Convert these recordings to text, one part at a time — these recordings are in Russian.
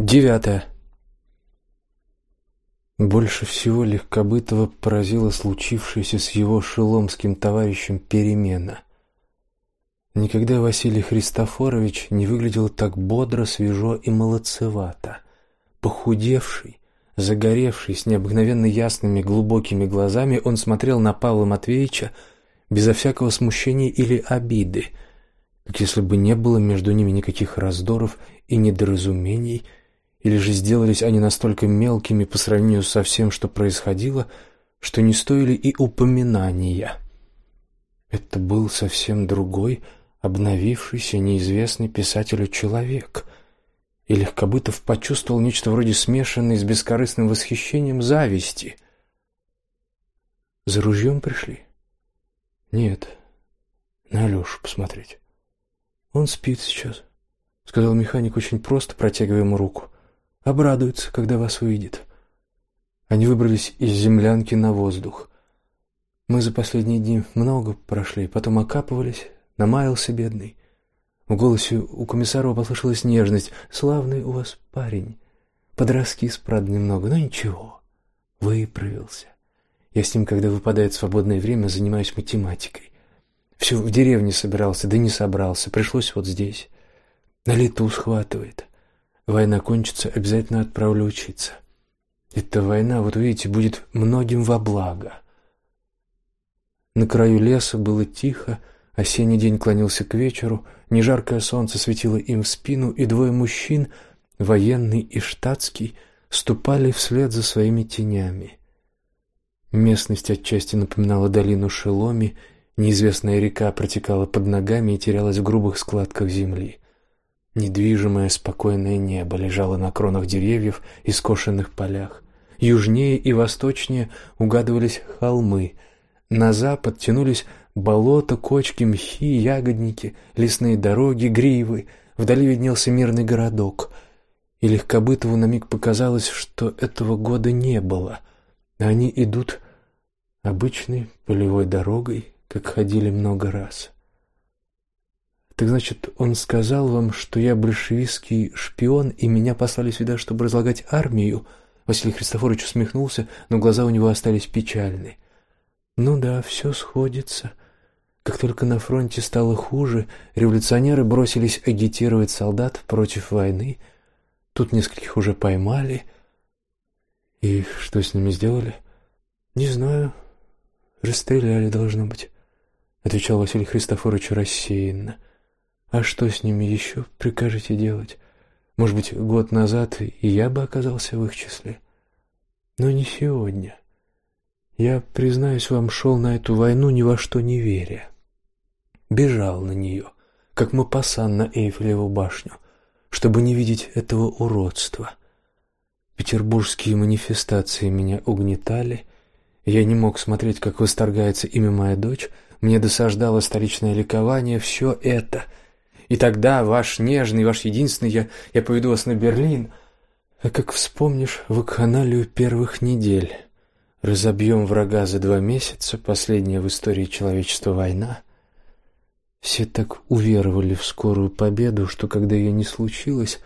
Девятое. Больше всего Легкобытова поразила случившаяся с его шеломским товарищем перемена. Никогда Василий Христофорович не выглядел так бодро, свежо и молодцевато. Похудевший, загоревший, с необыкновенно ясными глубокими глазами, он смотрел на Павла Матвеевича безо всякого смущения или обиды, как если бы не было между ними никаких раздоров и недоразумений, или же сделались они настолько мелкими по сравнению со всем, что происходило, что не стоили и упоминания. Это был совсем другой, обновившийся, неизвестный писателю человек. И Легкобытов почувствовал нечто вроде смешанной с бескорыстным восхищением зависти. За ружьем пришли? Нет. На Алешу посмотреть. Он спит сейчас, сказал механик очень просто, протягивая ему руку. Обрадуется, когда вас увидит. Они выбрались из землянки на воздух. Мы за последние дни много прошли, потом окапывались, намаялся бедный. В голосе у комиссара послышалась нежность. Славный у вас парень. Подраскис, правда, немного, но ничего. Выправился. Я с ним, когда выпадает свободное время, занимаюсь математикой. Все в деревне собирался, да не собрался. Пришлось вот здесь. На лету схватывает. Война кончится, обязательно отправлю учиться. Эта война, вот видите, будет многим во благо. На краю леса было тихо, осенний день клонился к вечеру, нежаркое солнце светило им в спину, и двое мужчин, военный и штатский, ступали вслед за своими тенями. Местность отчасти напоминала долину Шеломи, неизвестная река протекала под ногами и терялась в грубых складках земли. Недвижимое спокойное небо лежало на кронах деревьев и скошенных полях. Южнее и восточнее угадывались холмы. На запад тянулись болота, кочки, мхи, ягодники, лесные дороги, гривы. Вдали виднелся мирный городок. И Легкобытову на миг показалось, что этого года не было. Они идут обычной полевой дорогой, как ходили много раз. Так значит, он сказал вам, что я большевистский шпион, и меня послали сюда, чтобы разлагать армию? Василий Христофорович усмехнулся, но глаза у него остались печальны. Ну да, все сходится. Как только на фронте стало хуже, революционеры бросились агитировать солдат против войны. Тут нескольких уже поймали. И что с ними сделали? Не знаю. Расстреляли, должно быть, отвечал Василий Христофорович рассеянно. А что с ними еще прикажете делать? Может быть, год назад и я бы оказался в их числе. Но не сегодня. Я, признаюсь вам, шел на эту войну ни во что не веря. Бежал на нее, как Мапасан на Эйфелеву башню, чтобы не видеть этого уродства. Петербургские манифестации меня угнетали. Я не мог смотреть, как восторгается ими моя дочь. Мне досаждало столичное ликование. Все это — и тогда ваш нежный, ваш единственный, я, я поведу вас на Берлин. А как вспомнишь вакханалию первых недель, разобьем врага за два месяца, последняя в истории человечества война. Все так уверовали в скорую победу, что когда ее не случилось,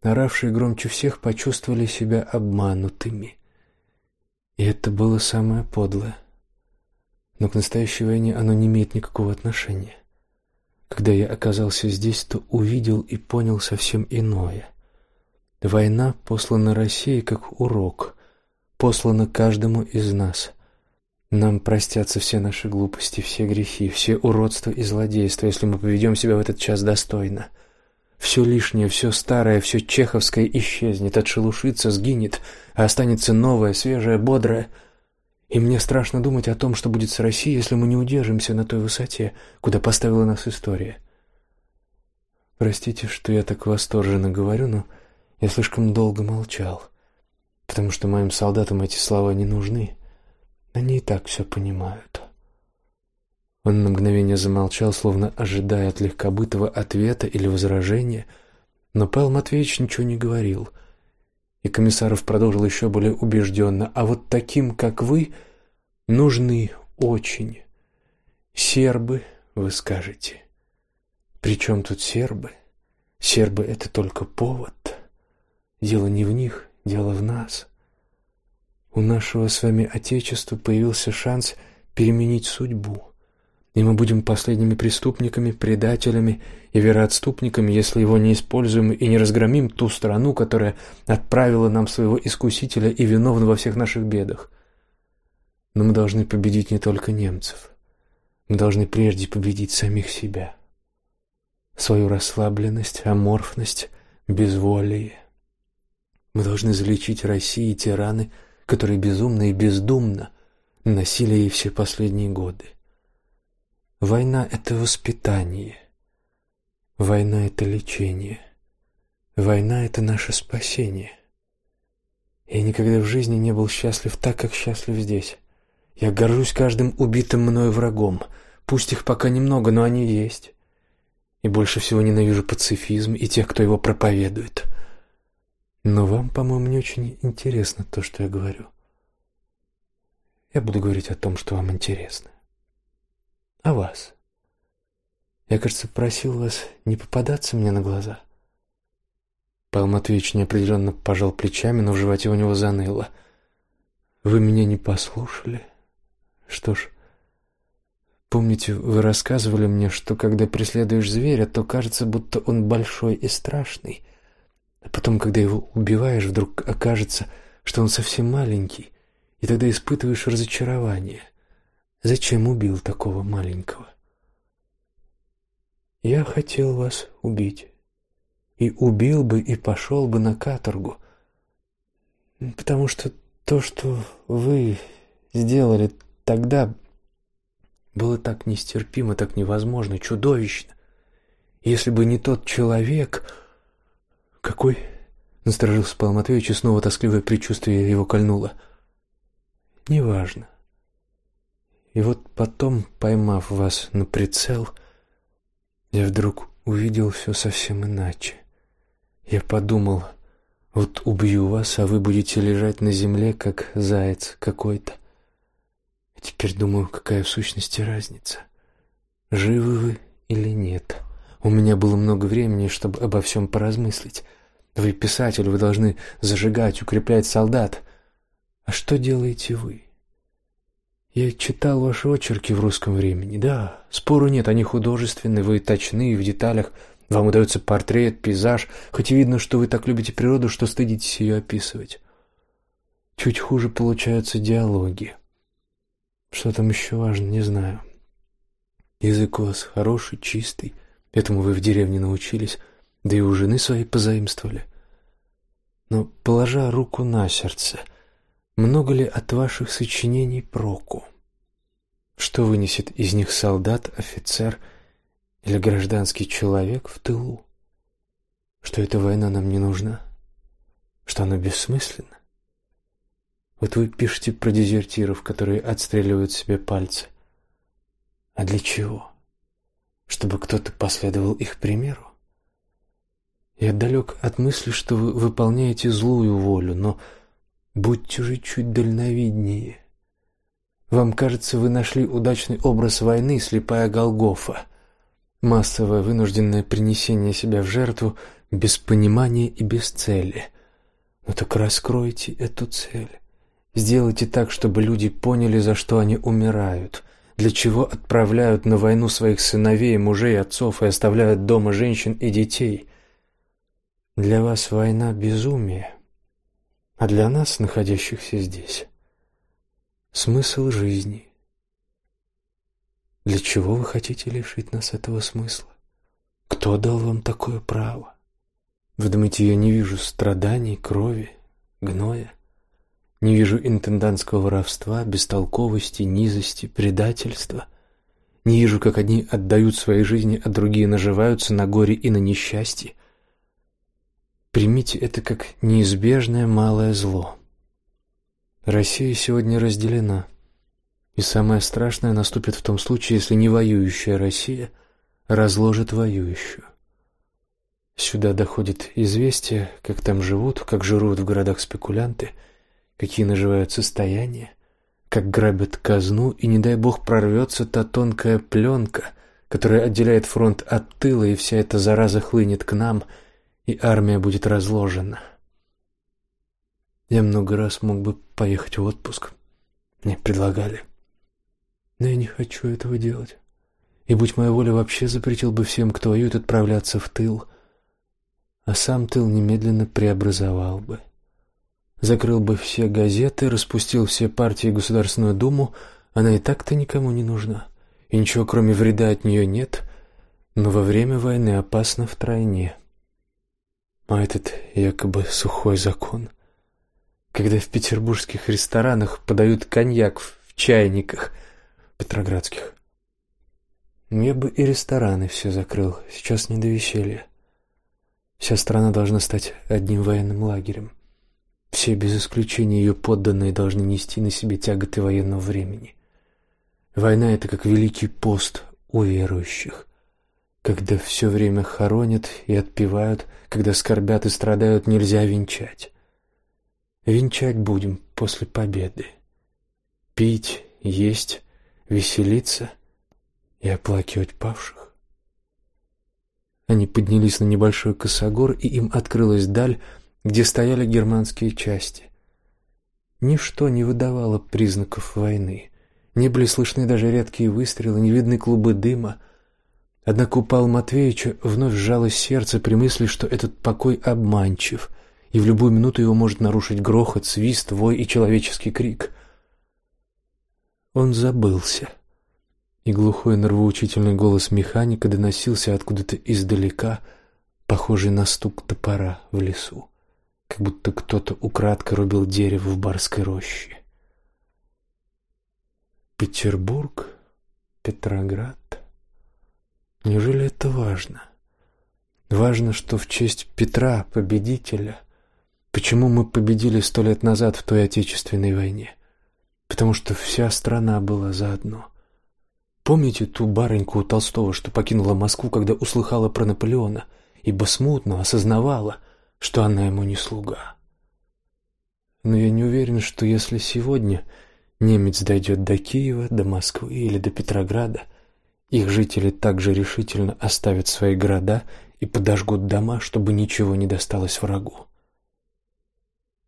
оравшие громче всех почувствовали себя обманутыми. И это было самое подлое. Но к настоящей войне оно не имеет никакого отношения. Когда я оказался здесь, то увидел и понял совсем иное. Война послана России как урок, послана каждому из нас. Нам простятся все наши глупости, все грехи, все уродства и злодейства, если мы поведем себя в этот час достойно. Все лишнее, все старое, все чеховское исчезнет, отшелушится, сгинет, а останется новое, свежее, бодрое — и мне страшно думать о том, что будет с Россией, если мы не удержимся на той высоте, куда поставила нас история. Простите, что я так восторженно говорю, но я слишком долго молчал, потому что моим солдатам эти слова не нужны. Они и так все понимают. Он на мгновение замолчал, словно ожидая от легкобытого ответа или возражения, но Павел Матвеевич ничего не говорил — и Комиссаров продолжил еще более убежденно. А вот таким, как вы, нужны очень сербы, вы скажете. Причем тут сербы? Сербы это только повод. Дело не в них, дело в нас. У нашего с вами Отечества появился шанс переменить судьбу. И мы будем последними преступниками, предателями и вероотступниками, если его не используем и не разгромим ту страну, которая отправила нам своего искусителя и виновна во всех наших бедах. Но мы должны победить не только немцев. Мы должны прежде победить самих себя. Свою расслабленность, аморфность, безволие. Мы должны залечить России те раны, которые безумно и бездумно носили ей все последние годы. Война — это воспитание. Война — это лечение. Война — это наше спасение. Я никогда в жизни не был счастлив так, как счастлив здесь. Я горжусь каждым убитым мною врагом. Пусть их пока немного, но они есть. И больше всего ненавижу пацифизм и тех, кто его проповедует. Но вам, по-моему, не очень интересно то, что я говорю. Я буду говорить о том, что вам интересно. О вас. Я, кажется, просил вас не попадаться мне на глаза. Павел Матвеевич неопределенно пожал плечами, но в животе у него заныло. Вы меня не послушали? Что ж, помните, вы рассказывали мне, что когда преследуешь зверя, то кажется, будто он большой и страшный, а потом, когда его убиваешь, вдруг окажется, что он совсем маленький и тогда испытываешь разочарование. Зачем убил такого маленького? Я хотел вас убить. И убил бы, и пошел бы на каторгу. Потому что то, что вы сделали тогда, было так нестерпимо, так невозможно, чудовищно. Если бы не тот человек... Какой? Насторожился Павел Матвеевич, и снова тоскливое предчувствие его кольнуло. — неважно. И вот потом, поймав вас на прицел, я вдруг увидел все совсем иначе. Я подумал, вот убью вас, а вы будете лежать на земле, как заяц какой-то. А теперь думаю, какая в сущности разница, живы вы или нет. У меня было много времени, чтобы обо всем поразмыслить. Вы писатель, вы должны зажигать, укреплять солдат. А что делаете вы? Я читал ваши очерки в русском времени. Да, спору нет, они художественные, вы точны в деталях. Вам удается портрет, пейзаж, хоть и видно, что вы так любите природу, что стыдитесь ее описывать. Чуть хуже получаются диалоги. Что там еще важно, не знаю. Язык у вас хороший, чистый, этому вы в деревне научились, да и у жены своей позаимствовали. Но, положа руку на сердце, — много ли от ваших сочинений проку? Что вынесет из них солдат, офицер или гражданский человек в тылу? Что эта война нам не нужна? Что она бессмысленна? Вот вы пишете про дезертиров, которые отстреливают себе пальцы. А для чего? Чтобы кто-то последовал их примеру? Я далек от мысли, что вы выполняете злую волю, но Будьте же чуть дальновиднее. Вам кажется, вы нашли удачный образ войны, слепая Голгофа. Массовое вынужденное принесение себя в жертву без понимания и без цели. Ну так раскройте эту цель. Сделайте так, чтобы люди поняли, за что они умирают, для чего отправляют на войну своих сыновей, мужей, отцов и оставляют дома женщин и детей. Для вас война безумие а для нас, находящихся здесь, смысл жизни. Для чего вы хотите лишить нас этого смысла? Кто дал вам такое право? Вы думаете, я не вижу страданий, крови, гноя? Не вижу интендантского воровства, бестолковости, низости, предательства? Не вижу, как одни отдают свои жизни, а другие наживаются на горе и на несчастье? Примите это как неизбежное малое зло. Россия сегодня разделена, и самое страшное наступит в том случае, если не воюющая Россия разложит воюющую. Сюда доходит известие, как там живут, как жируют в городах спекулянты, какие наживают состояния, как грабят казну, и не дай бог прорвется та тонкая пленка, которая отделяет фронт от тыла, и вся эта зараза хлынет к нам — и армия будет разложена. Я много раз мог бы поехать в отпуск. Мне предлагали. Но я не хочу этого делать. И, будь моя воля, вообще запретил бы всем, кто воюет, отправляться в тыл. А сам тыл немедленно преобразовал бы. Закрыл бы все газеты, распустил все партии и Государственную Думу. Она и так-то никому не нужна. И ничего, кроме вреда от нее нет. Но во время войны опасно втройне. А этот якобы сухой закон когда в петербургских ресторанах подают коньяк в чайниках петроградских. Я бы и рестораны все закрыл, сейчас не до веселья. Вся страна должна стать одним военным лагерем. Все без исключения ее подданные должны нести на себе тяготы военного времени. Война это как великий пост у верующих, когда все время хоронят и отпевают, когда скорбят и страдают, нельзя венчать. Венчать будем после победы. Пить, есть, веселиться и оплакивать павших. Они поднялись на небольшой косогор, и им открылась даль, где стояли германские части. Ничто не выдавало признаков войны. Не были слышны даже редкие выстрелы, не видны клубы дыма. Однако у Павла Матвеевича вновь сжалось сердце при мысли, что этот покой обманчив — и в любую минуту его может нарушить грохот, свист, вой и человеческий крик. Он забылся, и глухой нервоучительный голос механика доносился откуда-то издалека, похожий на стук топора в лесу, как будто кто-то украдкой рубил дерево в барской роще. Петербург, Петроград. Неужели это важно? Важно, что в честь Петра, победителя, Почему мы победили сто лет назад в той Отечественной войне? Потому что вся страна была заодно. Помните ту барыньку у Толстого, что покинула Москву, когда услыхала про Наполеона, ибо смутно осознавала, что она ему не слуга? Но я не уверен, что если сегодня немец дойдет до Киева, до Москвы или до Петрограда, их жители также решительно оставят свои города и подожгут дома, чтобы ничего не досталось врагу.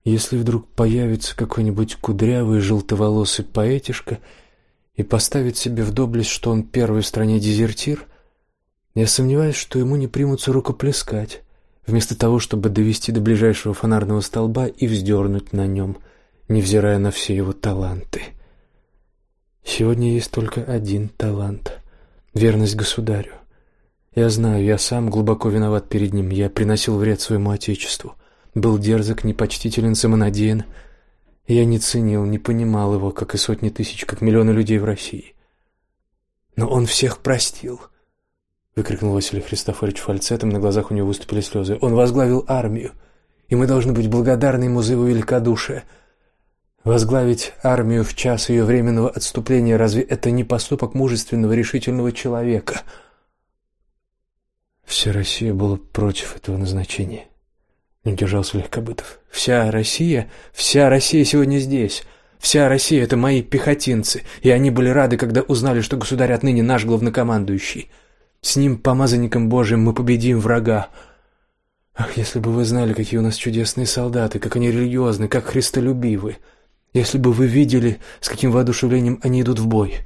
Если вдруг появится какой-нибудь кудрявый желтоволосый поэтишка и поставит себе в доблесть, что он первый в стране дезертир, я сомневаюсь, что ему не примутся рукоплескать, вместо того, чтобы довести до ближайшего фонарного столба и вздернуть на нем, невзирая на все его таланты. Сегодня есть только один талант — верность государю. Я знаю, я сам глубоко виноват перед ним, я приносил вред своему отечеству — был дерзок, непочтителен, самонадеян. Я не ценил, не понимал его, как и сотни тысяч, как миллионы людей в России. Но он всех простил, выкрикнул Василий Христофорович фальцетом, на глазах у него выступили слезы. Он возглавил армию, и мы должны быть благодарны ему за его великодушие. Возглавить армию в час ее временного отступления разве это не поступок мужественного, решительного человека? Вся Россия была против этого назначения. Не удержался Легкобытов. Вся Россия, вся Россия сегодня здесь. Вся Россия это мои пехотинцы, и они были рады, когда узнали, что государь отныне наш главнокомандующий. С ним, помазанником Божиим, мы победим врага. Ах, если бы вы знали, какие у нас чудесные солдаты, как они религиозны, как христолюбивы. Если бы вы видели, с каким воодушевлением они идут в бой.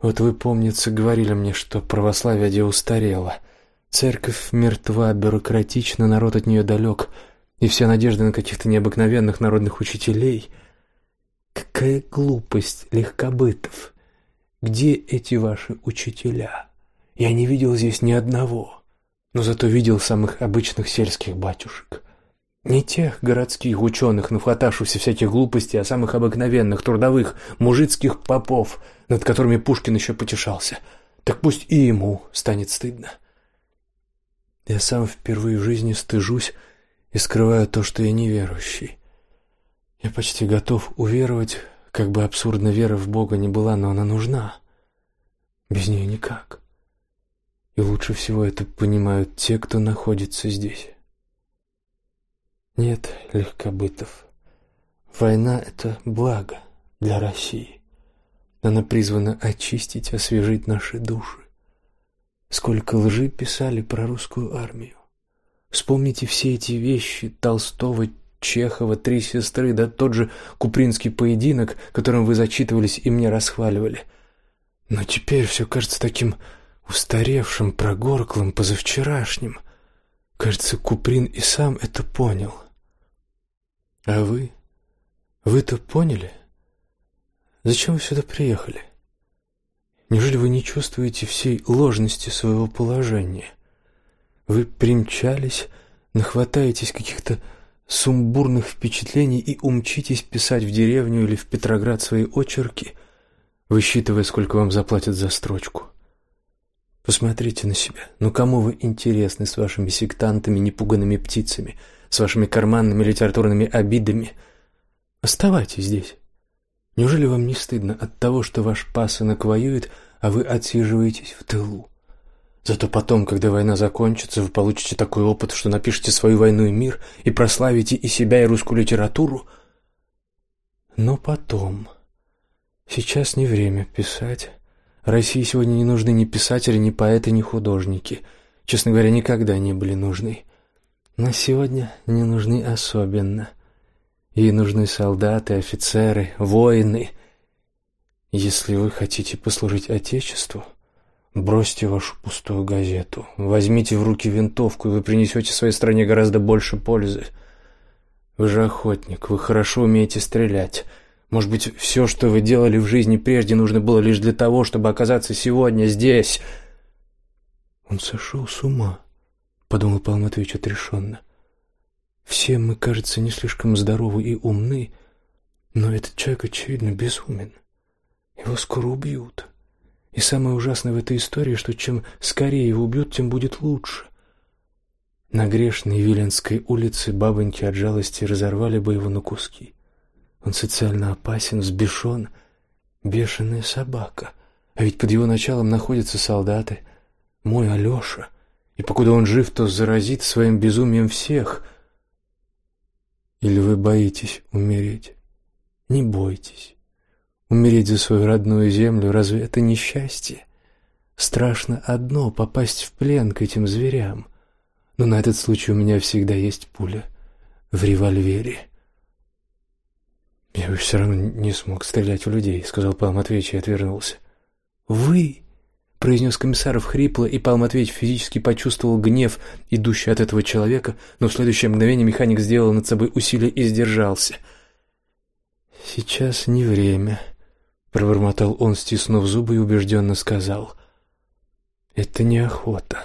Вот вы, помнится, говорили мне, что православие где устарело. Церковь мертва, бюрократична, народ от нее далек, и вся надежда на каких-то необыкновенных народных учителей. Какая глупость, легкобытов! Где эти ваши учителя? Я не видел здесь ни одного, но зато видел самых обычных сельских батюшек. Не тех городских ученых, нахватавшихся всяких глупостей, а самых обыкновенных, трудовых, мужицких попов, над которыми Пушкин еще потешался. Так пусть и ему станет стыдно. Я сам впервые в жизни стыжусь и скрываю то, что я неверующий. Я почти готов уверовать, как бы абсурдно вера в Бога не была, но она нужна. Без нее никак. И лучше всего это понимают те, кто находится здесь. Нет, легкобытов. Война — это благо для России. Она призвана очистить, освежить наши души. Сколько лжи писали про русскую армию. Вспомните все эти вещи Толстого, Чехова, «Три сестры», да тот же Купринский поединок, которым вы зачитывались и мне расхваливали. Но теперь все кажется таким устаревшим, прогорклым, позавчерашним. Кажется, Куприн и сам это понял. А вы? Вы-то поняли? Зачем вы сюда приехали? Неужели вы не чувствуете всей ложности своего положения? Вы примчались, нахватаетесь каких-то сумбурных впечатлений и умчитесь писать в деревню или в Петроград свои очерки, высчитывая, сколько вам заплатят за строчку. Посмотрите на себя. Ну кому вы интересны с вашими сектантами, непуганными птицами, с вашими карманными литературными обидами? Оставайтесь здесь. Неужели вам не стыдно от того, что ваш пасынок воюет, а вы отсиживаетесь в тылу? Зато потом, когда война закончится, вы получите такой опыт, что напишете свою войну и мир и прославите и себя, и русскую литературу. Но потом. Сейчас не время писать. России сегодня не нужны ни писатели, ни поэты, ни художники. Честно говоря, никогда не были нужны. Но сегодня не нужны особенно. Ей нужны солдаты, офицеры, воины. Если вы хотите послужить Отечеству, Бросьте вашу пустую газету, возьмите в руки винтовку, и вы принесете своей стране гораздо больше пользы. Вы же охотник, вы хорошо умеете стрелять. Может быть, все, что вы делали в жизни прежде, нужно было лишь для того, чтобы оказаться сегодня здесь. Он сошел с ума, подумал Павел Матвеевич отрешенно. Все мы, кажется, не слишком здоровы и умны, но этот человек очевидно безумен. Его скоро убьют. И самое ужасное в этой истории, что чем скорее его убьют, тем будет лучше. На грешной Виленской улице бабоньки от жалости разорвали бы его на куски. Он социально опасен, взбешен, бешеная собака. А ведь под его началом находятся солдаты. Мой Алеша. И покуда он жив, то заразит своим безумием всех. Или вы боитесь умереть? Не бойтесь. Умереть за свою родную землю, разве это не счастье? Страшно одно — попасть в плен к этим зверям. Но на этот случай у меня всегда есть пуля в револьвере. «Я бы все равно не смог стрелять в людей», — сказал Павел Матвеевич и отвернулся. «Вы?» — произнес Комиссаров хрипло, и Павел Матвеевич физически почувствовал гнев, идущий от этого человека, но в следующее мгновение механик сделал над собой усилие и сдержался. «Сейчас не время», Пробормотал он, стиснув зубы и убежденно сказал. «Это не охота.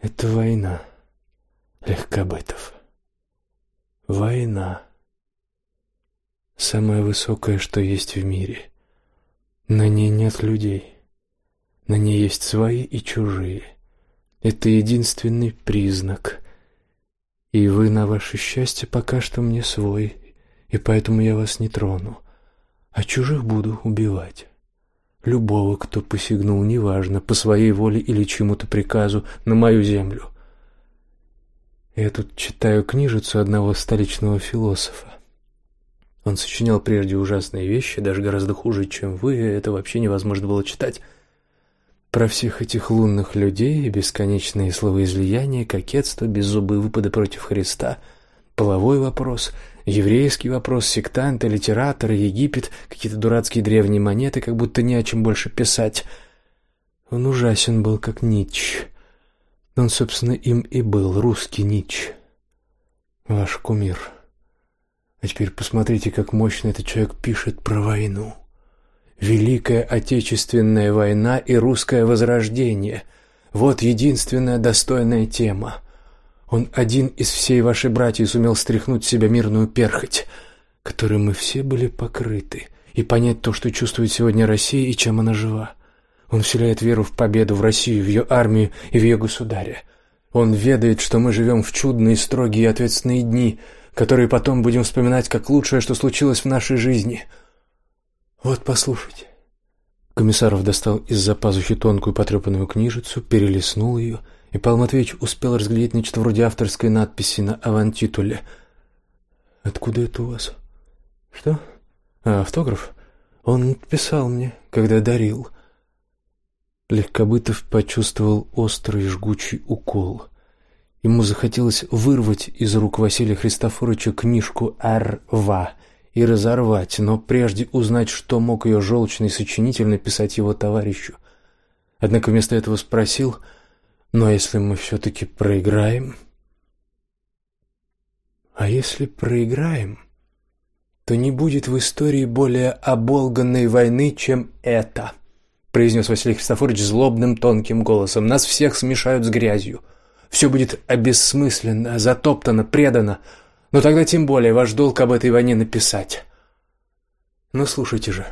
Это война, Легкобытов. Война. Самое высокое, что есть в мире. На ней нет людей. На ней есть свои и чужие. Это единственный признак. И вы, на ваше счастье, пока что мне свой, и поэтому я вас не трону а чужих буду убивать. Любого, кто посягнул, неважно, по своей воле или чему-то приказу, на мою землю. Я тут читаю книжицу одного столичного философа. Он сочинял прежде ужасные вещи, даже гораздо хуже, чем вы, это вообще невозможно было читать. Про всех этих лунных людей, бесконечные словоизлияния, кокетство, беззубые выпады против Христа, половой вопрос — Еврейский вопрос, сектанты, литераторы, Египет, какие-то дурацкие древние монеты, как будто не о чем больше писать. Он ужасен был, как Ницше. Он, собственно, им и был, русский Ницше. Ваш кумир. А теперь посмотрите, как мощно этот человек пишет про войну. Великая Отечественная война и русское возрождение. Вот единственная достойная тема. Он один из всей вашей братьев сумел стряхнуть с себя мирную перхоть, которой мы все были покрыты, и понять то, что чувствует сегодня Россия и чем она жива. Он вселяет веру в победу в Россию, в ее армию и в ее государя. Он ведает, что мы живем в чудные, строгие и ответственные дни, которые потом будем вспоминать как лучшее, что случилось в нашей жизни. Вот, послушайте. Комиссаров достал из-за пазухи тонкую потрепанную книжицу, перелистнул ее — и Павел Матвеевич успел разглядеть нечто вроде авторской надписи на авантитуле. «Откуда это у вас?» «Что? А, автограф? Он писал мне, когда дарил». Легкобытов почувствовал острый жгучий укол. Ему захотелось вырвать из рук Василия Христофоровича книжку «Р.В.» и разорвать, но прежде узнать, что мог ее желчный сочинитель написать его товарищу. Однако вместо этого спросил, «Ну а если мы все-таки проиграем?» «А если проиграем?» то не будет в истории более оболганной войны, чем это, произнес Василий Христофорович злобным тонким голосом. Нас всех смешают с грязью. Все будет обессмысленно, затоптано, предано. Но тогда тем более ваш долг об этой войне написать. Ну слушайте же,